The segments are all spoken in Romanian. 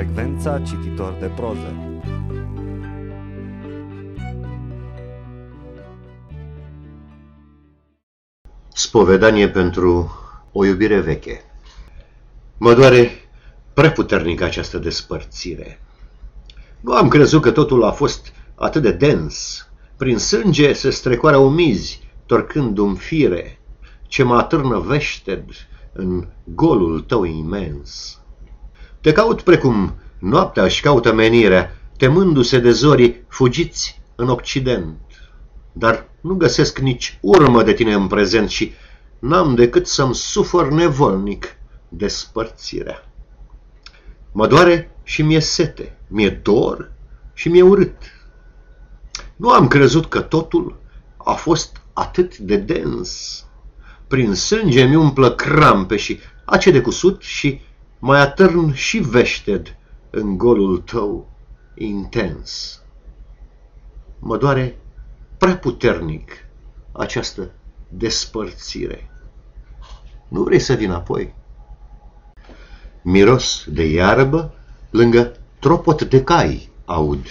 Frecvența cititor de proză. Spovedanie pentru o iubire veche. Mă doare prea puternic această despărțire. Nu am crezut că totul a fost atât de dens. Prin sânge se strecoară umizi, torcându-mi fire, ce mă atârnă veșted în golul tău imens. Te caut precum noaptea își caută menirea, temându-se de zorii fugiți în Occident. Dar nu găsesc nici urmă de tine în prezent și n-am decât să-mi sufăr nevolnic despărțirea. Mă doare și mi-e sete, mi-e dor și mi-e urât. Nu am crezut că totul a fost atât de dens. Prin sânge mi umplă crampe și ace de cusut și mai atârn și veșted în golul tău intens. Mă doare prea puternic această despărțire. Nu vrei să vin apoi? Miros de iarbă lângă tropot de cai aud.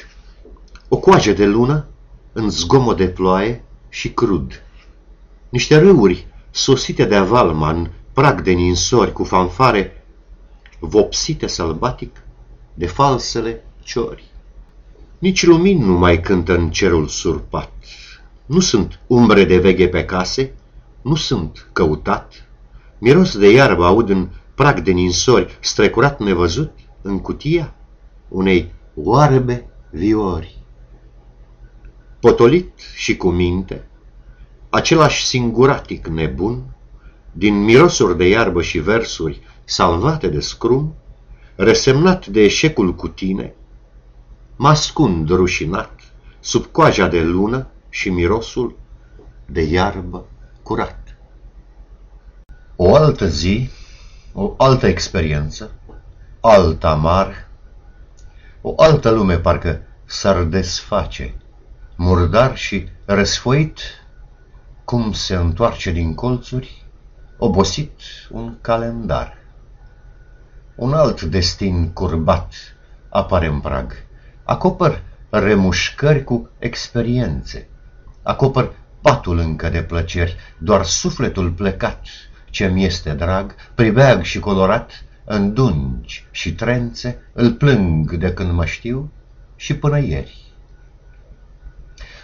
O coajă de lună în zgomot de ploaie și crud. Niște râuri sosite de avalman, prag de ninsori cu fanfare vopsite sălbatic de falsele ciori. Nici lumini nu mai cântă în cerul surpat. Nu sunt umbre de veghe pe case, nu sunt căutat. Miros de iarbă aud în prag de ninsori, strecurat nevăzut în cutia unei oarbe viori. Potolit și cu minte, același singuratic nebun, din mirosuri de iarbă și versuri salvate de scrum, resemnat de eșecul cu tine, mă ascund rușinat sub coaja de lună și mirosul de iarbă curat. O altă zi, o altă experiență, alt amar, o altă lume parcă s-ar desface, murdar și răsfoit, cum se întoarce din colțuri, obosit un calendar. Un alt destin curbat apare în prag. Acopăr remușcări cu experiențe. Acopăr patul încă de plăceri, doar sufletul plecat, ce-mi este drag, pribeag și colorat, în dungi și trențe, îl plâng de când mă știu și până ieri.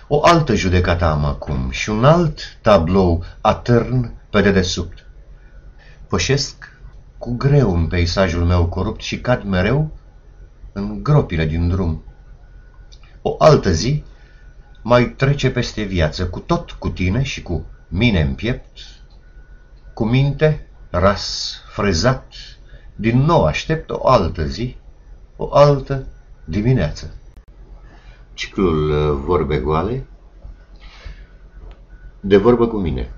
O altă judecată am acum și un alt tablou atârn pe dedesubt. Pășesc cu greu în peisajul meu corupt și cad mereu în gropile din drum. O altă zi mai trece peste viață, cu tot cu tine și cu mine în piept, cu minte ras frezat, din nou aștept o altă zi, o altă dimineață. Ciclul uh, Vorbe Goale de vorbă cu mine.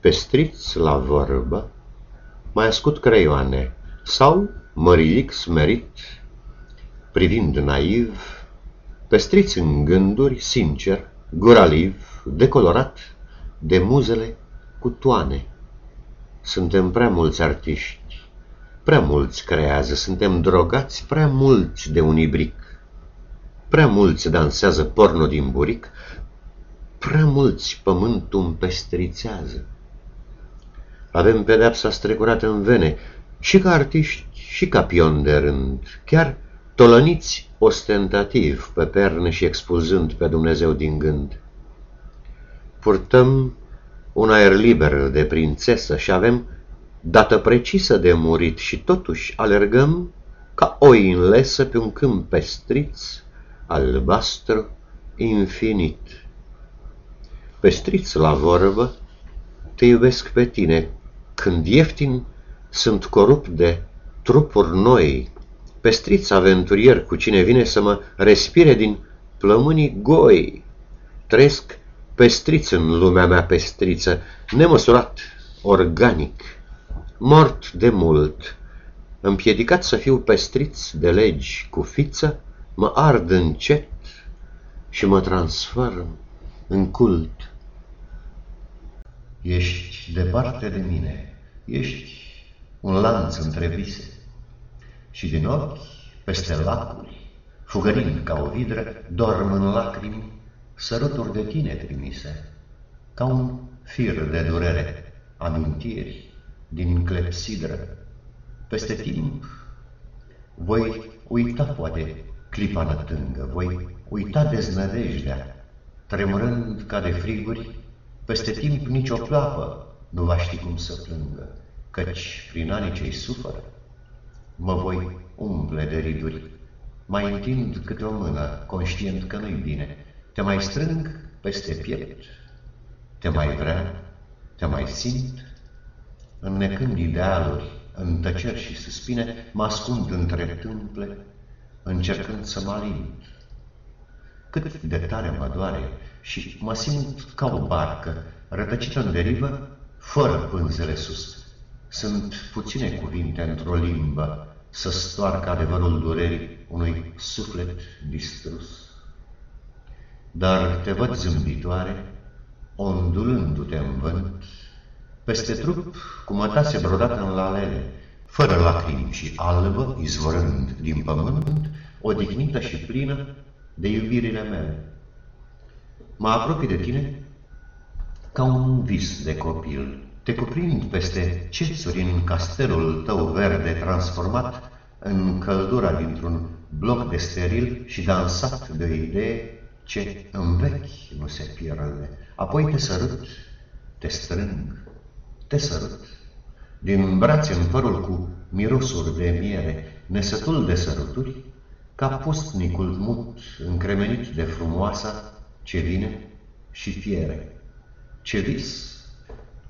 Pestriți la vorbă, mai ascut creioane sau mărilic smerit, privind naiv, pestriți în gânduri, sincer, guraliv, decolorat de muzele cu toane. Suntem prea mulți artiști, prea mulți creează, suntem drogați prea mulți de un ibric, prea mulți dansează porno din buric, prea mulți pământul împestrițează. Avem pedepsa strecurată în vene, și ca artiști, și ca pion de rând, chiar tolăniți ostentativ pe perne și expulzând pe Dumnezeu din gând. Purtăm un aer liber de prințesă și avem dată precisă de murit și totuși alergăm ca oi în lesă pe un câmp pestriț, albastru, infinit. Pestriț la vorbă, te iubesc pe tine, când ieftin sunt corupt de trupuri noi, pestriț aventurier cu cine vine să mă respire din plămânii goi. Trăiesc pestriț în lumea mea pestriță, nemăsurat, organic, mort de mult, împiedicat să fiu pestriț de legi cu fiță, mă ard încet și mă transform în cult. Ești departe de mine, ești un lanț între vise, și din ochi, peste lacuri, fugărind ca o vidră, dorm în lacrimi săruturi de tine trimise, ca un fir de durere, amintiri din clepsidră. Peste timp, voi uita poate clipa nătângă, voi uita deznădejdea, tremurând ca de friguri, peste timp nicio plapă nu va ști cum să plângă, căci prin anii ce-i sufără, mă voi umple de riduri, mai întind câte o mână, conștient că nu-i bine, te mai strâng peste piept, te mai vrea, te mai simt, înnecând idealuri, în tăceri și suspine, mă ascund între tâmple, încercând să mă alint. Cât de tare mă doare și mă simt ca o barcă rătăcită în derivă, fără pânzele sus. Sunt puține cuvinte într-o limbă să stoarcă adevărul durerii unui suflet distrus. Dar te văd zâmbitoare, ondulându-te în vânt, peste trup cu mătase brodată în lalele, fără lacrimi și albă, izvorând din pământ, odihnită și plină de iubirile mele. Mă apropii de tine ca un vis de copil. Te cuprind peste cețuri în castelul tău verde transformat în căldura dintr-un bloc de steril și dansat de o idee ce în vechi nu se pierde. Apoi te sărut, te strâng, te sărut. Din brațe în părul cu mirosuri de miere, nesătul de săruturi, ca postnicul mut, încremenit de frumoasa ce vine și fiere. Ce vis,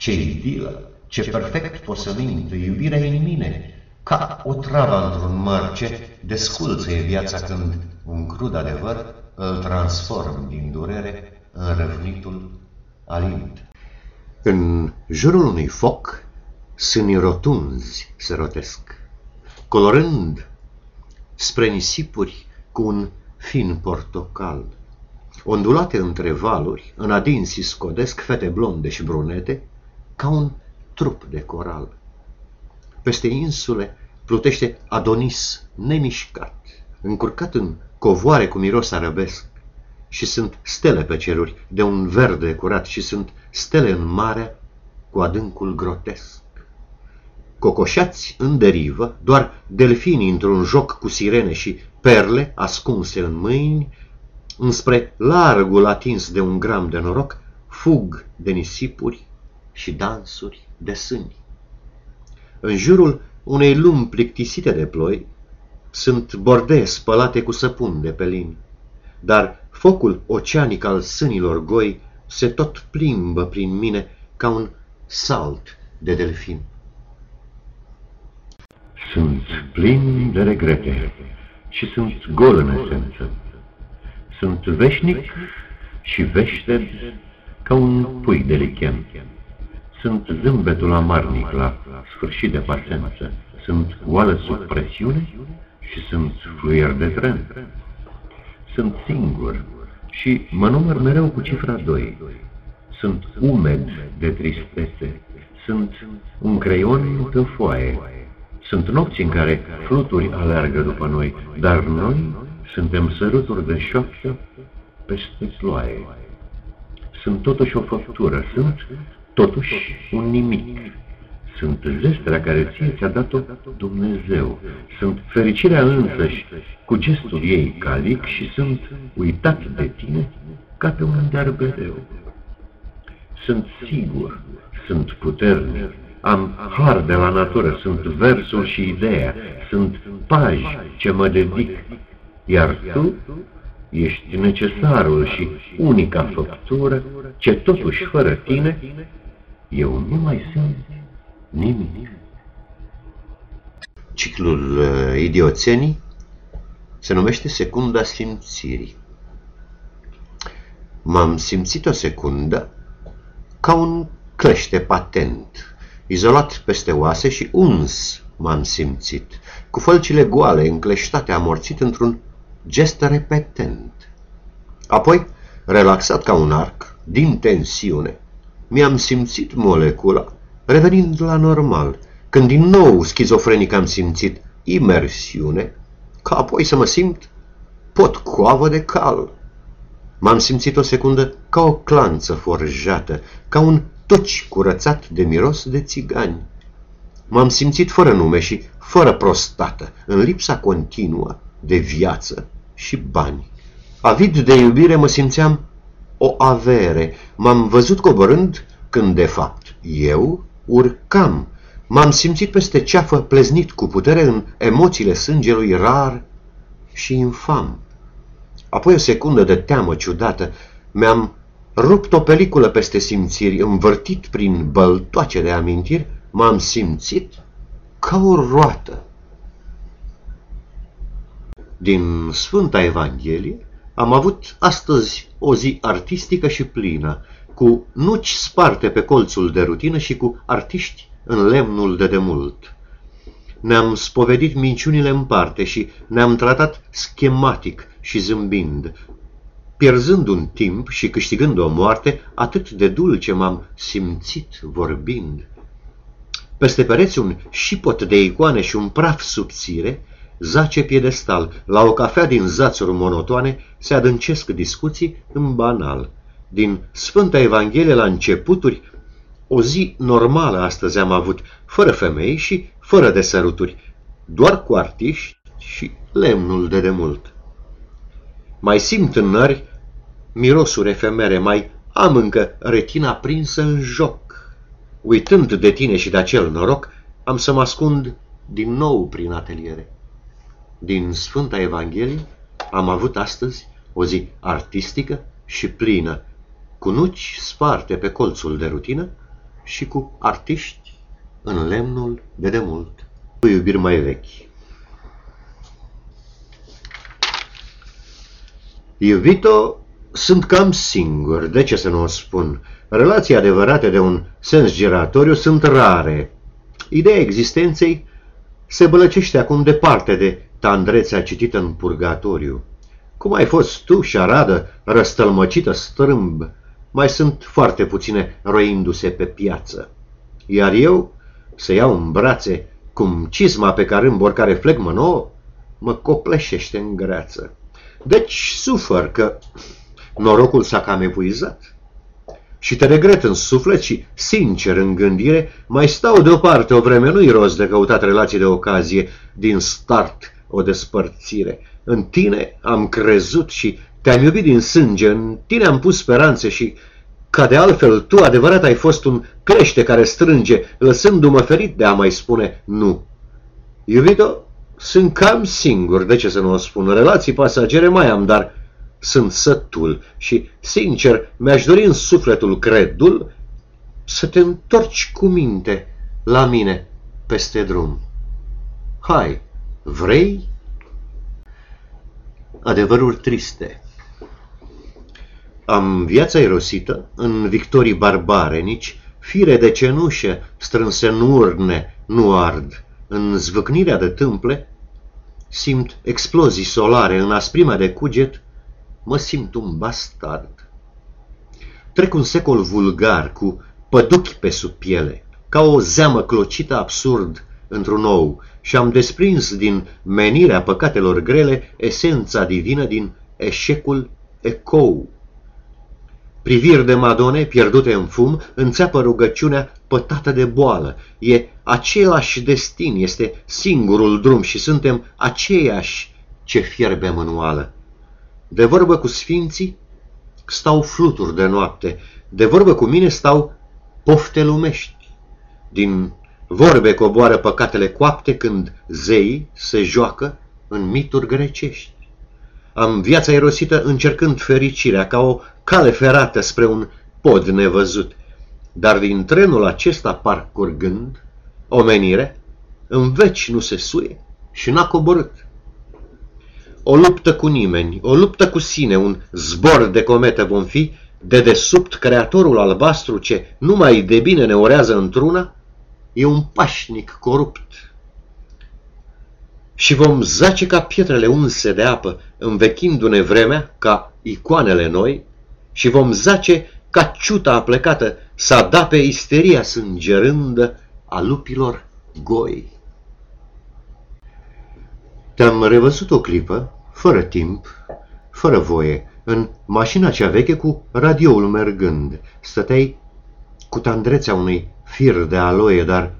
ce idilă, ce perfect posămint, iubirea în mine, ca o travă într-un măr, ce desculță e viața când un crud adevăr îl transform din durere în răvnitul alint. În jurul unui foc, sânii rotunzi se rotesc, colorând spre nisipuri cu un fin portocal. Ondulate între valuri, în adinsi scodesc fete blonde și brunete, ca un trup de coral. Peste insule plutește Adonis nemișcat, încurcat în covoare cu miros arabesc, și sunt stele pe ceruri de un verde curat și sunt stele în mare cu adâncul grotesc. Cocoșați în derivă, doar delfini într-un joc cu sirene și perle ascunse în mâini, înspre largul atins de un gram de noroc, fug de nisipuri și dansuri de sâni. În jurul unei lumi plictisite de ploi, sunt bordee spălate cu săpun de pelin, dar focul oceanic al sânilor goi se tot plimbă prin mine ca un salt de delfin. Sunt plin de regrete și sunt gol în esență. Sunt veșnic și veșted ca un pui de lichem. Sunt zâmbetul amarnic la sfârșit de pasență. Sunt oală sub presiune și sunt fluier de tren. Sunt singur și mă număr mereu cu cifra 2. Sunt umed de tristețe. Sunt un creion pe foaie. Sunt nopți în care fluturi alergă după noi, dar noi suntem săruturi de șoaptă peste ploaie. Sunt totuși o făptură, sunt totuși un nimic. Sunt zestrea care ție ți-a dat-o Dumnezeu. Sunt fericirea însăși cu gestul ei calic și sunt uitat de tine ca pe un derbedeu. Sunt sigur, sunt puternic, am har de la natură, sunt versul și ideea, sunt paji ce mă dedic, iar tu ești necesarul și unica făptură ce totuși fără tine eu nu mai sunt nimic. Ciclul uh, idioțenii se numește secunda simțirii. M-am simțit o secundă ca un clește patent, izolat peste oase și uns m-am simțit, cu fălcile goale, încleștate, amorțit într-un gest repetent. Apoi, relaxat ca un arc, din tensiune, mi-am simțit molecula, revenind la normal, când din nou schizofrenic am simțit imersiune, ca apoi să mă simt pot coavă de cal. M-am simțit o secundă ca o clanță forjată, ca un tuci curățat de miros de țigani. M-am simțit fără nume și fără prostată, în lipsa continuă de viață și bani. Avid de iubire mă simțeam o avere. M-am văzut coborând când, de fapt, eu urcam. M-am simțit peste ceafă pleznit cu putere în emoțiile sângelui rar și infam. Apoi o secundă de teamă ciudată, mi-am rupt o peliculă peste simțiri, învârtit prin băltoace de amintiri, m-am simțit ca o roată. Din Sfânta Evanghelie am avut astăzi o zi artistică și plină, cu nuci sparte pe colțul de rutină și cu artiști în lemnul de demult. Ne-am spovedit minciunile în parte și ne-am tratat schematic și zâmbind, pierzând un timp și câștigând o moarte, atât de dulce m-am simțit vorbind. Peste pereți un șipot de icoane și un praf subțire, zace piedestal, la o cafea din zațuri monotoane se adâncesc discuții în banal. Din Sfânta Evanghelie la începuturi, o zi normală astăzi am avut, fără femei și fără de săruturi, doar cu artiști și lemnul de demult. Mai simt în nări mirosuri efemere, mai am încă retina prinsă în joc. Uitând de tine și de acel noroc, am să mă ascund din nou prin ateliere. Din Sfânta Evanghelie am avut astăzi o zi artistică și plină, cu nuci sparte pe colțul de rutină și cu artiști în lemnul de demult, cu iubiri mai vechi. Iubito, sunt cam singur, de ce să nu o spun? Relații adevărate de un sens giratoriu sunt rare. Ideea existenței se bălăcește acum departe de tandrețea citită în purgatoriu. Cum ai fost tu, șaradă, răstălmăcită strâmb, mai sunt foarte puține roindu-se pe piață. Iar eu, să iau în brațe, cum cizma pe care care flegmă nouă, mă copleșește în greață. Deci sufăr că norocul s-a cam epuizat. Și te regret în suflet și, sincer în gândire, mai stau deoparte o vreme, nu-i rost de căutat relații de ocazie, din start o despărțire. În tine am crezut și te-am iubit din sânge, în tine am pus speranțe și, ca de altfel, tu adevărat ai fost un crește care strânge, lăsându-mă ferit de a mai spune nu. Iubito, sunt cam singur, de ce să nu o spun, relații pasagere mai am, dar sunt sătul și, sincer, mi-aș dori în sufletul credul să te întorci cu minte la mine peste drum. Hai, vrei? Adevăruri triste. Am viața erosită în victorii barbare, nici fire de cenușă strânse în urne nu ard. În zvâcnirea de tâmple simt explozii solare, în asprimea de cuget mă simt un bastard. Trec un secol vulgar cu păduchi pe sub piele, ca o zeamă clocită absurd într-un ou și am desprins din menirea păcatelor grele esența divină din eșecul ecou. Priviri de madone pierdute în fum înțeapă rugăciunea pătată de boală. E același destin, este singurul drum și suntem aceiași ce fierbe mânuală. De vorbă cu sfinții stau fluturi de noapte, de vorbă cu mine stau pofte lumești. Din vorbe coboară păcatele coapte când zeii se joacă în mituri grecești. Am viața erosită încercând fericirea ca o cale ferată spre un pod nevăzut, dar din trenul acesta parcurgând, omenire, în veci nu se suie și n-a coborât. O luptă cu nimeni, o luptă cu sine, un zbor de comete vom fi, de desubt creatorul albastru ce numai de bine ne orează într-una, e un pașnic corupt. Și vom zace ca pietrele unse de apă, învechindu-ne vremea ca icoanele noi, și vom zace ca ciuta aplecată să da pe isteria sângerândă a lupilor goi. Te-am revăzut o clipă, fără timp, fără voie, în mașina cea veche cu radioul mergând. Stăteai cu tandrețea unui fir de aloie, dar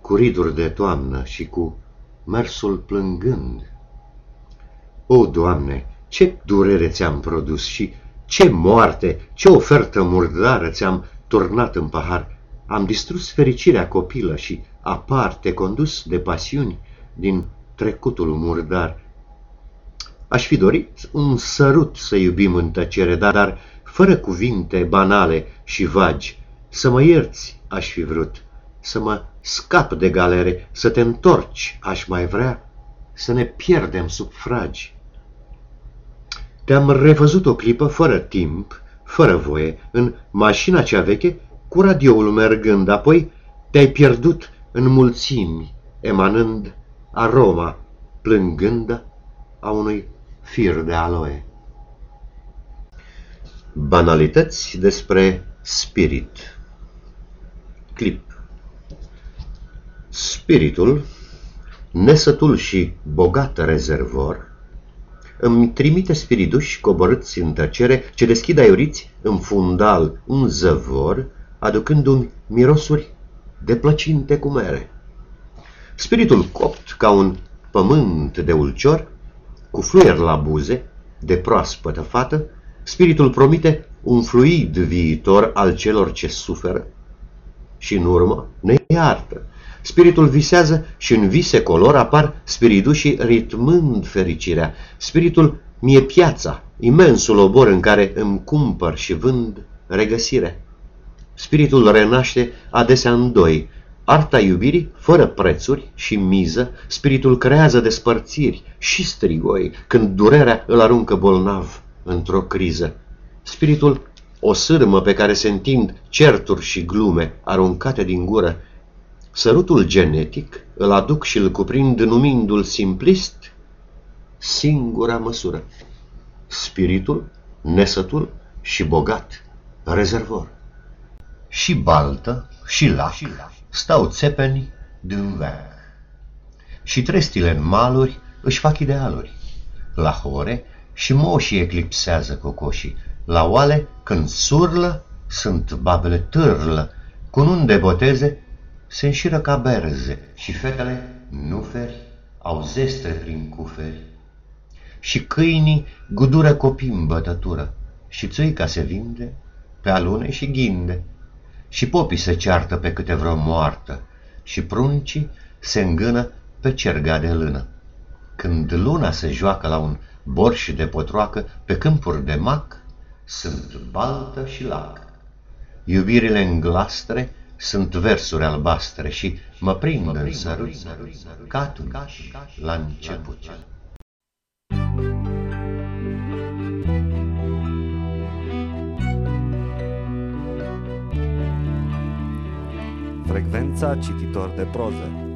cu riduri de toamnă și cu mersul plângând. O, Doamne, ce durere ți-am produs și ce moarte, ce ofertă murdară ți-am turnat în pahar. Am distrus fericirea copilă și aparte condus de pasiuni din trecutul murdar. Aș fi dorit un sărut să iubim în tăcere, dar, dar fără cuvinte banale și vagi, să mă ierți aș fi vrut, să mă scap de galere, să te întorci aș mai vrea, să ne pierdem sub fragi. Te-am revăzut o clipă fără timp, fără voie, în mașina cea veche, cu radioul mergând, apoi te-ai pierdut în mulțimi, emanând aroma plângând a unui fir de aloe. Banalități despre spirit Clip Spiritul, nesătul și bogat rezervor, îmi trimite spiriduși coborâți în tăcere ce deschid aiuriți în fundal un zăvor, aducându-mi mirosuri de plăcinte cu mere. Spiritul copt ca un pământ de ulcior, cu fluier la buze, de proaspătă fată, spiritul promite un fluid viitor al celor ce suferă și în urmă ne iartă. Spiritul visează și în vise color apar spiritușii ritmând fericirea. Spiritul mie piața, imensul obor în care îmi cumpăr și vând regăsire. Spiritul renaște adesea în doi, Arta iubirii, fără prețuri și miză, spiritul creează despărțiri și strigoi când durerea îl aruncă bolnav într-o criză. Spiritul, o sârmă pe care se întind certuri și glume aruncate din gură, sărutul genetic îl aduc și îl cuprind numindu-l simplist singura măsură. Spiritul, nesătul și bogat, rezervor. Și baltă, și lac, stau țepeni din veac. Și trestile în maluri își fac idealuri. La hore și moșii eclipsează cocoșii. La oale, când surlă, sunt babele târlă. Cu nun de boteze, se înșiră ca berze și fetele, nuferi, au zestre prin cuferi. Și câinii gudură copii în bătătură și țuica se vinde pe alune și ghinde și popii se ceartă pe câte vreo moartă și pruncii se îngână pe cerga de lână. Când luna se joacă la un borș de potroacă pe câmpuri de mac, sunt baltă și lac. Iubirile în glastre sunt versuri albastre și mă prind în sărut ca atunci, la început. Frecvența cititor de proză